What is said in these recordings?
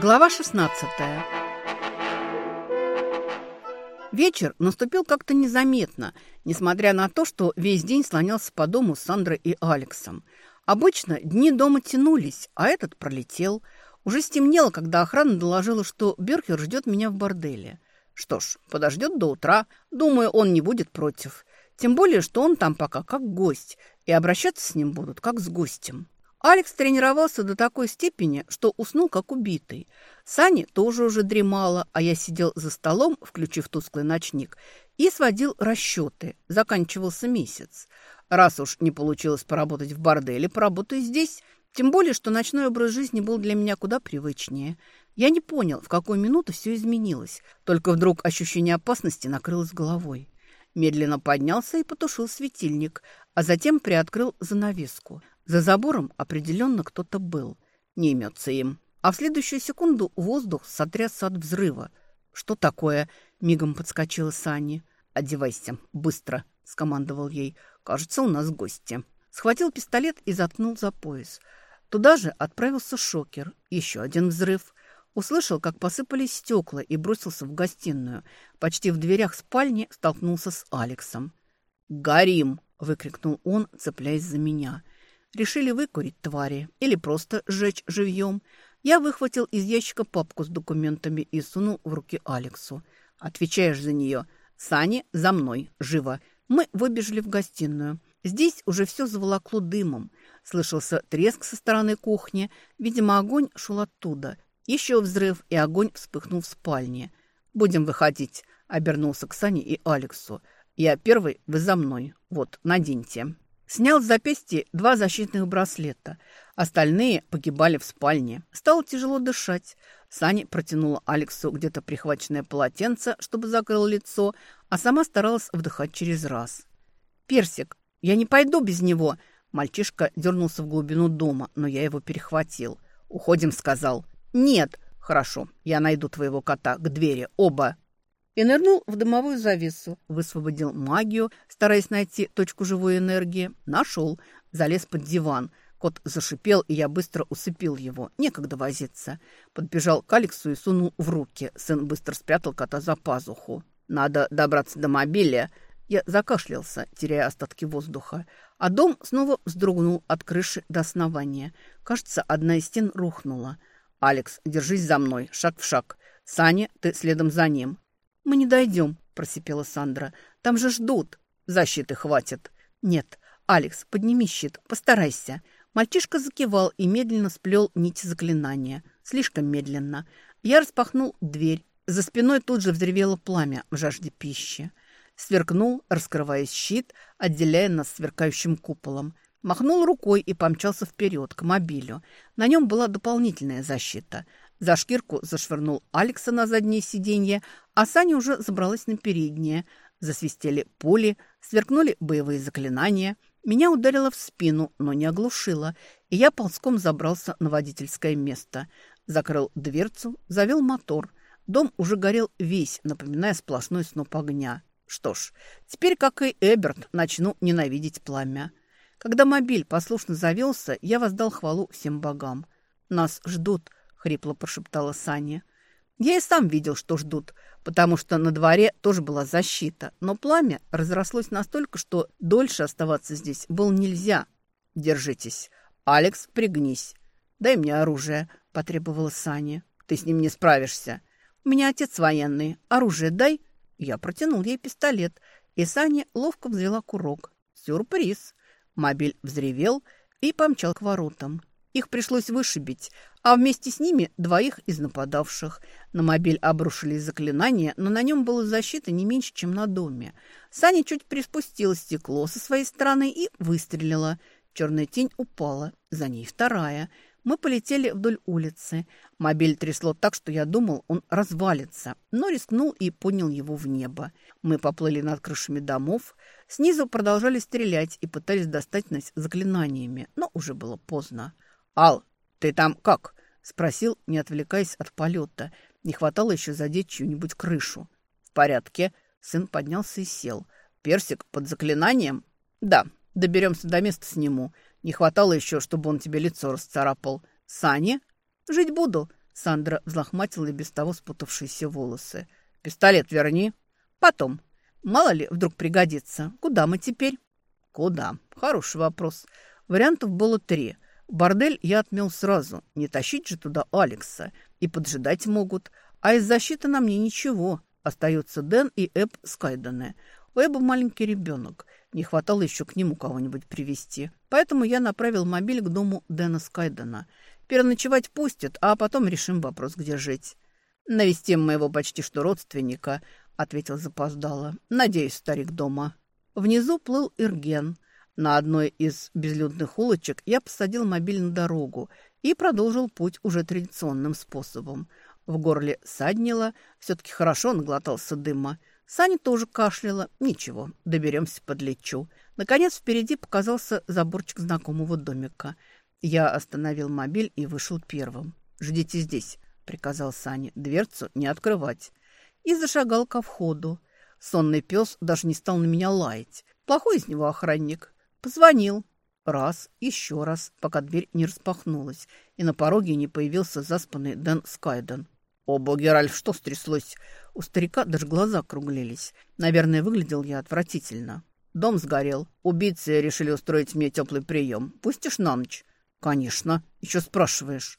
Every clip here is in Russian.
Глава 16 Вечер наступил как-то незаметно, несмотря на то, что весь день слонялся по дому с Сандрой и Алексом. Обычно дни дома тянулись, а этот пролетел. Уже стемнело, когда охрана доложила, что Берхер ждет меня в борделе. Что ж, подождет до утра. Думаю, он не будет против. Тем более, что он там пока как гость, и обращаться с ним будут как с гостем. Алекс тренировался до такой степени, что уснул как убитый. Сани тоже уже дремала, а я сидел за столом, включив тусклый ночник, и сводил расчеты. Заканчивался месяц. Раз уж не получилось поработать в борделе, поработаю здесь. Тем более, что ночной образ жизни был для меня куда привычнее. Я не понял, в какую минуту все изменилось. Только вдруг ощущение опасности накрылось головой. Медленно поднялся и потушил светильник, а затем приоткрыл занавеску. За забором определенно кто-то был. Не имется им. А в следующую секунду воздух сотрясся от взрыва. «Что такое?» – мигом подскочила Сани. «Одевайся, быстро!» – скомандовал ей. «Кажется, у нас гости». Схватил пистолет и заткнул за пояс. Туда же отправился шокер. Еще один взрыв. Услышал, как посыпались стекла и бросился в гостиную. Почти в дверях спальни столкнулся с Алексом. «Горим!» – выкрикнул он, цепляясь за меня. Решили выкурить твари или просто сжечь живьем. Я выхватил из ящика папку с документами и сунул в руки Алексу. «Отвечаешь за нее. Сани, за мной. Живо!» Мы выбежали в гостиную. Здесь уже все заволокло дымом. Слышался треск со стороны кухни. Видимо, огонь шел оттуда. Еще взрыв, и огонь вспыхнул в спальне. «Будем выходить», — обернулся к Сане и Алексу. «Я первый, вы за мной. Вот, наденьте». Снял с запястья два защитных браслета. Остальные погибали в спальне. Стало тяжело дышать. Саня протянула Алексу где-то прихваченное полотенце, чтобы закрыл лицо, а сама старалась вдыхать через раз. «Персик, я не пойду без него!» Мальчишка дернулся в глубину дома, но я его перехватил. «Уходим», — сказал. «Нет». «Хорошо, я найду твоего кота к двери, оба» и нырнул в дымовую завесу, высвободил магию, стараясь найти точку живой энергии. Нашел, залез под диван. Кот зашипел, и я быстро усыпил его. Некогда возиться. Подбежал к Алексу и сунул в руки. Сын быстро спрятал кота за пазуху. «Надо добраться до мобиля». Я закашлялся, теряя остатки воздуха. А дом снова вздрогнул от крыши до основания. Кажется, одна из стен рухнула. «Алекс, держись за мной, шаг в шаг. Саня, ты следом за ним. «Мы не дойдем», – просипела Сандра. «Там же ждут». «Защиты хватит». «Нет. Алекс, подними щит, постарайся». Мальчишка закивал и медленно сплел нити заклинания. Слишком медленно. Я распахнул дверь. За спиной тут же взревело пламя в жажде пищи. Сверкнул, раскрываясь щит, отделяя нас сверкающим куполом. Махнул рукой и помчался вперед, к мобилю. На нем была дополнительная защита. За шкирку зашвырнул Алекса на заднее сиденье, а Саня уже забралась на переднее. Засвистели пули, сверкнули боевые заклинания. Меня ударило в спину, но не оглушило, и я ползком забрался на водительское место. Закрыл дверцу, завел мотор. Дом уже горел весь, напоминая сплошной сноп огня. Что ж, теперь, как и Эберт, начну ненавидеть пламя. Когда мобиль послушно завелся, я воздал хвалу всем богам. «Нас ждут», — хрипло прошептала Саня. Я и сам видел, что ждут, потому что на дворе тоже была защита, но пламя разрослось настолько, что дольше оставаться здесь было нельзя. «Держитесь. Алекс, пригнись. Дай мне оружие», — потребовала Саня. «Ты с ним не справишься. У меня отец военный. Оружие дай». Я протянул ей пистолет, и Саня ловко взвела курок. Сюрприз. Мобиль взревел и помчал к воротам. Их пришлось вышибить, а вместе с ними двоих из нападавших. На мобиль обрушились заклинания, но на нем была защита не меньше, чем на доме. Саня чуть приспустила стекло со своей стороны и выстрелила. Черная тень упала, за ней вторая. Мы полетели вдоль улицы. Мобиль трясло так, что я думал, он развалится, но рискнул и поднял его в небо. Мы поплыли над крышами домов. Снизу продолжали стрелять и пытались достать нас заклинаниями, но уже было поздно. «Ал, ты там как?» – спросил, не отвлекаясь от полета. Не хватало еще задеть чью-нибудь крышу. «В порядке». Сын поднялся и сел. «Персик под заклинанием?» «Да, доберемся до места сниму. Не хватало еще, чтобы он тебе лицо расцарапал. Саня?» «Жить буду», Сандра взлохматила и без того спутавшиеся волосы. «Пистолет верни». «Потом. Мало ли, вдруг пригодится. Куда мы теперь?» «Куда? Хороший вопрос. Вариантов было три. Бордель я отмел сразу. Не тащить же туда Алекса. И поджидать могут. А из защиты на мне ничего. Остается Дэн и Эб Скайдены. У Эба маленький ребенок. Не хватало еще к нему кого-нибудь привести. Поэтому я направил мобиль к дому Дэна Скайдена. Переночевать пустят, а потом решим вопрос, где жить. «Навестим моего почти что родственника», — ответил запоздало. «Надеюсь, старик дома». Внизу плыл Ирген. На одной из безлюдных улочек я посадил мобиль на дорогу и продолжил путь уже традиционным способом. В горле саднило, все-таки хорошо наглотался дыма. Саня тоже кашляла. Ничего, доберемся, подлечу. Наконец впереди показался заборчик знакомого домика. Я остановил мобиль и вышел первым. «Ждите здесь», — приказал Саня. «Дверцу не открывать». И зашагал ко входу. Сонный пес даже не стал на меня лаять. Плохой из него охранник. Позвонил. Раз, еще раз, пока дверь не распахнулась, и на пороге не появился заспанный Дэн Скайден. «О, боги, Ральф, что стряслось?» У старика даже глаза округлились. Наверное, выглядел я отвратительно. Дом сгорел. Убийцы решили устроить мне теплый прием. Пустишь на ночь? Конечно. Еще спрашиваешь.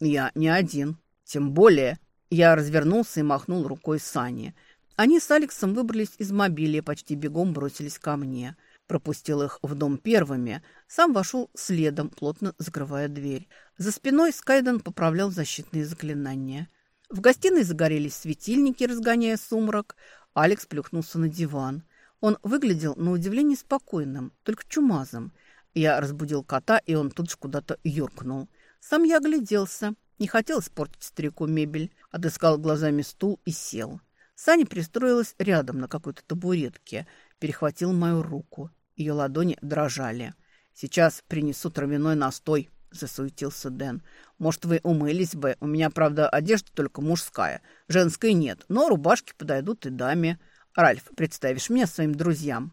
Я не один. Тем более. Я развернулся и махнул рукой Сане. Они с Алексом выбрались из мобиля и почти бегом бросились ко мне. Пропустил их в дом первыми. Сам вошел следом, плотно закрывая дверь. За спиной Скайден поправлял защитные заклинания. В гостиной загорелись светильники, разгоняя сумрак. Алекс плюхнулся на диван. Он выглядел на удивление спокойным, только чумазом. Я разбудил кота, и он тут же куда-то юркнул. Сам я огляделся. Не хотел испортить старику мебель. Отыскал глазами стул и сел. Саня пристроилась рядом на какой-то табуретке. Перехватил мою руку. Ее ладони дрожали. «Сейчас принесу травяной настой», – засуетился Дэн. «Может, вы умылись бы? У меня, правда, одежда только мужская. Женской нет, но рубашки подойдут и даме. Ральф, представишь меня своим друзьям?»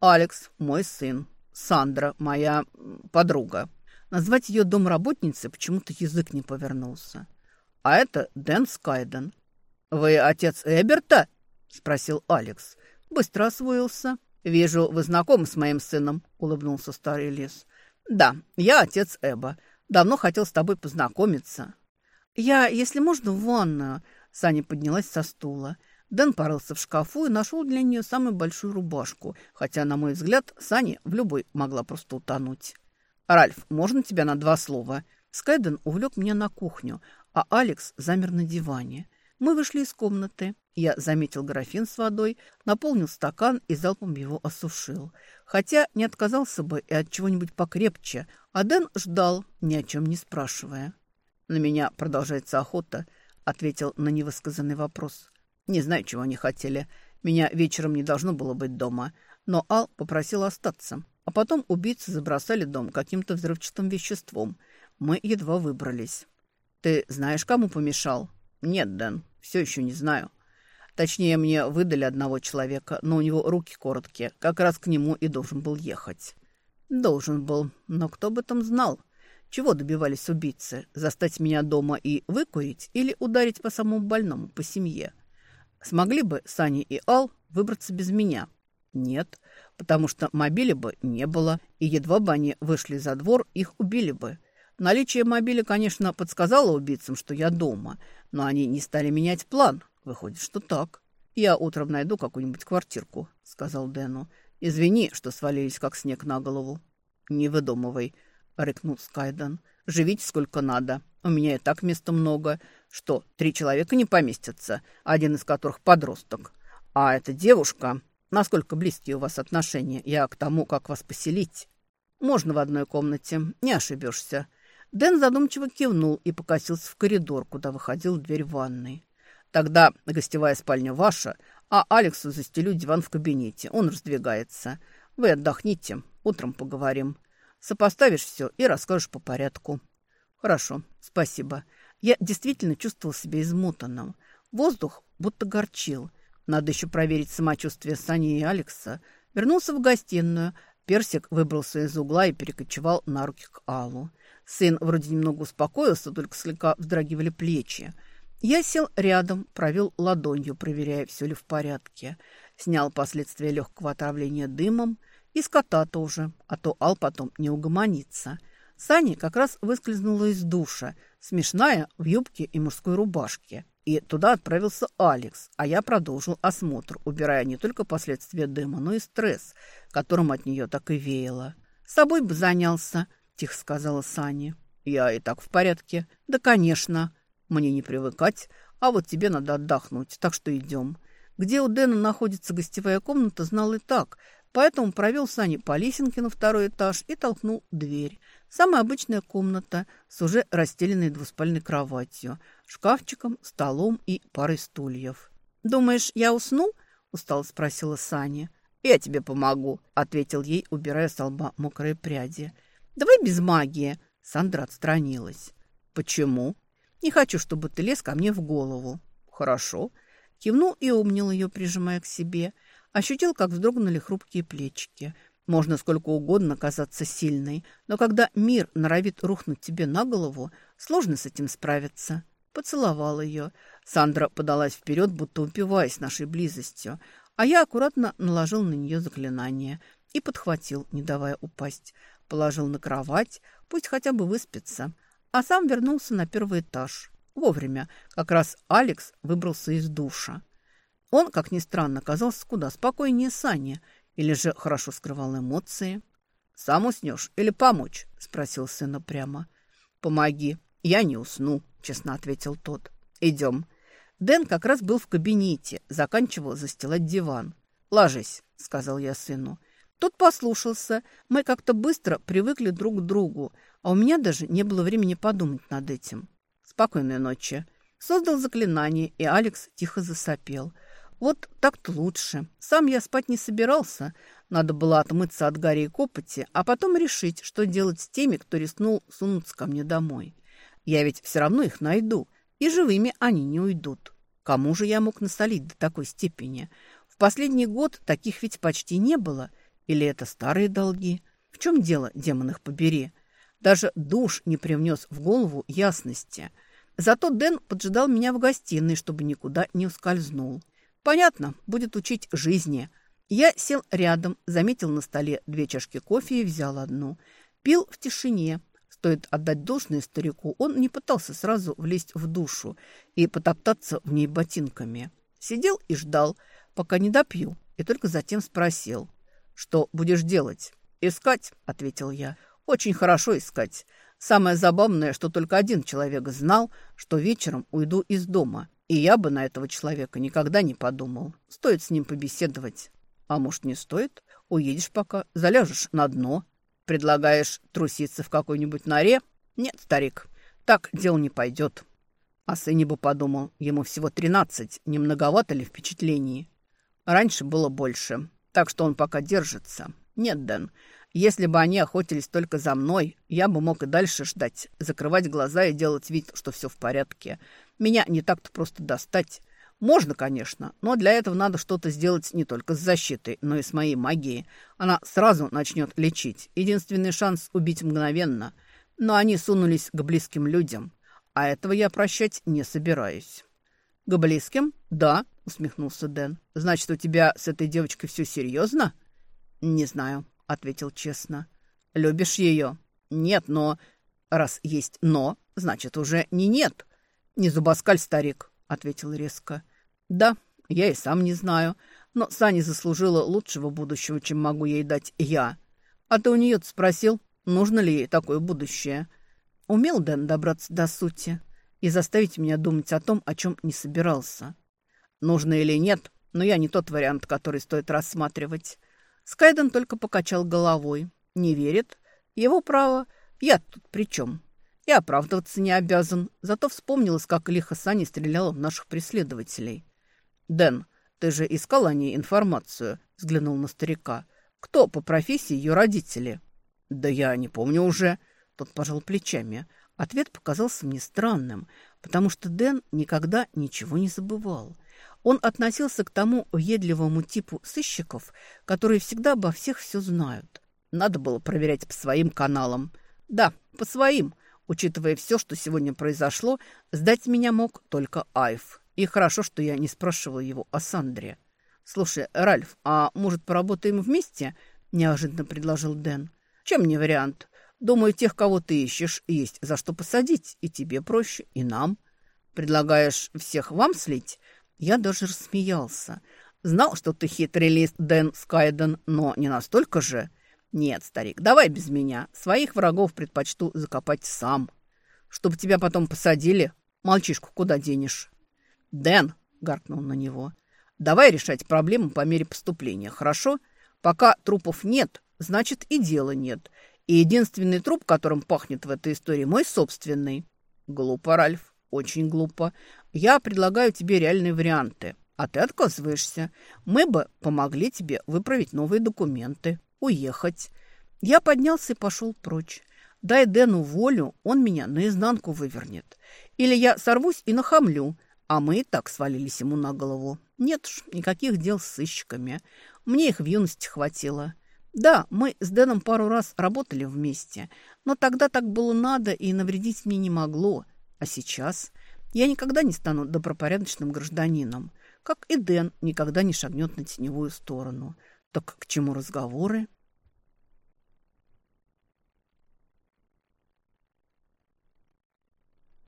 «Алекс, мой сын. Сандра, моя подруга». Назвать ее домработницей почему-то язык не повернулся. «А это Дэн Скайден». «Вы отец Эберта?» – спросил Алекс. Быстро освоился. «Вижу, вы знакомы с моим сыном», – улыбнулся старый лес. «Да, я отец Эба. Давно хотел с тобой познакомиться». «Я, если можно, в ванную». Саня поднялась со стула. Дэн порылся в шкафу и нашел для нее самую большую рубашку, хотя, на мой взгляд, Саня в любой могла просто утонуть. «Ральф, можно тебя на два слова?» Скайден увлек меня на кухню, а Алекс замер на диване. Мы вышли из комнаты. Я заметил графин с водой, наполнил стакан и залпом его осушил. Хотя не отказался бы и от чего-нибудь покрепче, а Дэн ждал, ни о чем не спрашивая. «На меня продолжается охота», — ответил на невысказанный вопрос. «Не знаю, чего они хотели. Меня вечером не должно было быть дома, но Ал попросил остаться. А потом убийцы забросали дом каким-то взрывчатым веществом. Мы едва выбрались. Ты знаешь, кому помешал?» «Нет, Дэн, все еще не знаю». Точнее, мне выдали одного человека, но у него руки короткие. Как раз к нему и должен был ехать. Должен был. Но кто бы там знал? Чего добивались убийцы? Застать меня дома и выкурить или ударить по самому больному, по семье? Смогли бы Сани и Ал выбраться без меня? Нет, потому что мобиля бы не было, и едва бы они вышли за двор, их убили бы. Наличие мобиля, конечно, подсказало убийцам, что я дома, но они не стали менять план, Выходит, что так. Я утром найду какую-нибудь квартирку, сказал Дэну. Извини, что свалились как снег на голову. Не выдумывай, рыкнул Скайден. Живите сколько надо. У меня и так места много. Что, три человека не поместятся, один из которых подросток. А эта девушка... Насколько близкие у вас отношения? Я к тому, как вас поселить. Можно в одной комнате, не ошибешься. Дэн задумчиво кивнул и покосился в коридор, куда выходил дверь ванной. Тогда гостевая спальня ваша, а Алексу застелю диван в кабинете. Он раздвигается. Вы отдохните, утром поговорим. Сопоставишь все и расскажешь по порядку. Хорошо, спасибо. Я действительно чувствовал себя измотанным. Воздух будто горчил. Надо еще проверить самочувствие Сани и Алекса. Вернулся в гостиную. Персик выбрался из угла и перекочевал на руки к Аллу. Сын вроде немного успокоился, только слегка вздрагивали плечи. Я сел рядом, провел ладонью, проверяя, все ли в порядке. Снял последствия легкого отравления дымом. И с кота тоже, а то Ал потом не угомонится. Саня как раз выскользнула из душа, смешная, в юбке и мужской рубашке. И туда отправился Алекс, а я продолжил осмотр, убирая не только последствия дыма, но и стресс, которым от нее так и веяло. «С собой бы занялся», – тихо сказала Саня. «Я и так в порядке». «Да, конечно». Мне не привыкать, а вот тебе надо отдохнуть, так что идем. Где у Дэна находится гостевая комната, знал и так, поэтому провел Сани по лесенке на второй этаж и толкнул дверь. Самая обычная комната с уже расстеленной двуспальной кроватью, шкафчиком, столом и парой стульев. «Думаешь, я усну?» – устало спросила Саня. «Я тебе помогу», – ответил ей, убирая с лба мокрые пряди. «Давай без магии», – Сандра отстранилась. «Почему?» Не хочу, чтобы ты лез ко мне в голову». «Хорошо». Кивнул и умнил ее, прижимая к себе. Ощутил, как вздрогнули хрупкие плечики. Можно сколько угодно казаться сильной, но когда мир норовит рухнуть тебе на голову, сложно с этим справиться. Поцеловал ее. Сандра подалась вперед, будто упиваясь нашей близостью, а я аккуратно наложил на нее заклинание и подхватил, не давая упасть. Положил на кровать, пусть хотя бы выспится а сам вернулся на первый этаж. Вовремя. Как раз Алекс выбрался из душа. Он, как ни странно, казался куда спокойнее Сани, или же хорошо скрывал эмоции. «Сам уснешь или помочь?» – спросил сына прямо. «Помоги, я не усну», – честно ответил тот. «Идем». Дэн как раз был в кабинете, заканчивал застилать диван. «Ложись», – сказал я сыну. Тот послушался. Мы как-то быстро привыкли друг к другу, а у меня даже не было времени подумать над этим. Спокойной ночи. Создал заклинание, и Алекс тихо засопел. Вот так-то лучше. Сам я спать не собирался. Надо было отмыться от гари и копоти, а потом решить, что делать с теми, кто рискнул сунуться ко мне домой. Я ведь все равно их найду, и живыми они не уйдут. Кому же я мог насолить до такой степени? В последний год таких ведь почти не было – или это старые долги? В чем дело, демон их побери? Даже душ не привнес в голову ясности. Зато Дэн поджидал меня в гостиной, чтобы никуда не ускользнул. Понятно, будет учить жизни. Я сел рядом, заметил на столе две чашки кофе и взял одну. Пил в тишине. Стоит отдать должное старику, он не пытался сразу влезть в душу и потоптаться в ней ботинками. Сидел и ждал, пока не допью, и только затем спросил – «Что будешь делать?» «Искать», — ответил я. «Очень хорошо искать. Самое забавное, что только один человек знал, что вечером уйду из дома, и я бы на этого человека никогда не подумал. Стоит с ним побеседовать. А может, не стоит? Уедешь пока, заляжешь на дно. Предлагаешь труситься в какой-нибудь норе? Нет, старик, так дело не пойдет. О сыне бы подумал, ему всего тринадцать, не многовато ли впечатлений? Раньше было больше. Так что он пока держится. Нет, Дэн, если бы они охотились только за мной, я бы мог и дальше ждать, закрывать глаза и делать вид, что все в порядке. Меня не так-то просто достать. Можно, конечно, но для этого надо что-то сделать не только с защитой, но и с моей магией. Она сразу начнет лечить. Единственный шанс убить мгновенно. Но они сунулись к близким людям, а этого я прощать не собираюсь. «К близким?» «Да», — усмехнулся Дэн. «Значит, у тебя с этой девочкой все серьезно?» «Не знаю», — ответил честно. «Любишь ее?» «Нет, но...» «Раз есть «но», значит, уже не нет». «Не зубоскаль, старик», — ответил резко. «Да, я и сам не знаю, но Саня заслужила лучшего будущего, чем могу ей дать я. А ты у нее спросил, нужно ли ей такое будущее?» Умел Дэн добраться до сути и заставить меня думать о том, о чем не собирался. Нужно или нет, но я не тот вариант, который стоит рассматривать. Скайден только покачал головой. Не верит. Его право. Я тут при чем? И оправдываться не обязан. Зато вспомнилось, как лихо Сани стреляла в наших преследователей. «Дэн, ты же искал о ней информацию?» – взглянул на старика. «Кто по профессии ее родители?» «Да я не помню уже». Тот пожал плечами. Ответ показался мне странным, потому что Дэн никогда ничего не забывал. Он относился к тому въедливому типу сыщиков, которые всегда обо всех все знают. Надо было проверять по своим каналам. Да, По своим. Учитывая все, что сегодня произошло, сдать меня мог только Айв. И хорошо, что я не спрашивал его о Сандре. «Слушай, Ральф, а может, поработаем вместе?» – неожиданно предложил Дэн. «Чем не вариант? Думаю, тех, кого ты ищешь, есть за что посадить. И тебе проще, и нам. Предлагаешь всех вам слить?» Я даже рассмеялся. Знал, что ты хитрый лист, Дэн Скайден, но не настолько же. Нет, старик, давай без меня. Своих врагов предпочту закопать сам. Чтобы тебя потом посадили, мальчишку куда денешь? Дэн, гаркнул на него, давай решать проблему по мере поступления, хорошо? Пока трупов нет, значит и дела нет. И единственный труп, которым пахнет в этой истории, мой собственный. Глупо, Ральф, очень глупо. Я предлагаю тебе реальные варианты, а ты отказываешься. Мы бы помогли тебе выправить новые документы уехать. Я поднялся и пошел прочь. Дай Дэну волю, он меня наизнанку вывернет. Или я сорвусь и нахамлю, а мы и так свалились ему на голову. Нет уж, никаких дел с сыщиками. Мне их в юности хватило. Да, мы с Дэном пару раз работали вместе, но тогда так было надо и навредить мне не могло. А сейчас я никогда не стану добропорядочным гражданином, как и Дэн никогда не шагнет на теневую сторону. Так к чему разговоры?